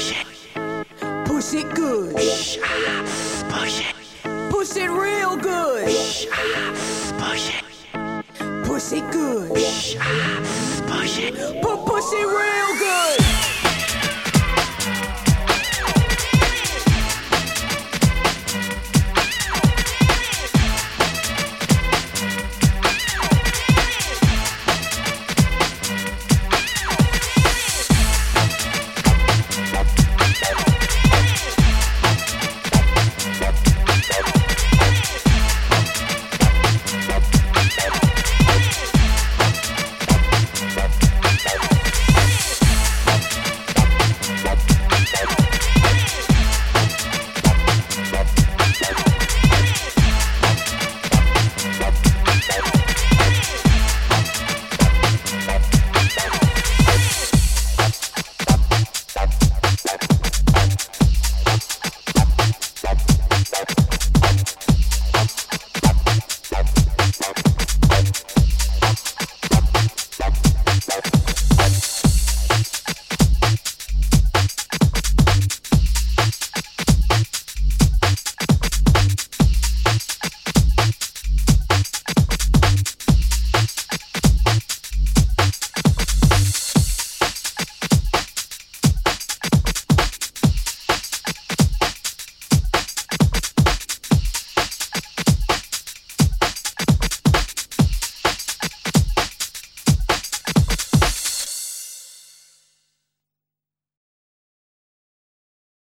Push it good. Push it. Push it real good. Push it. Push it good. Push it. Push it real good.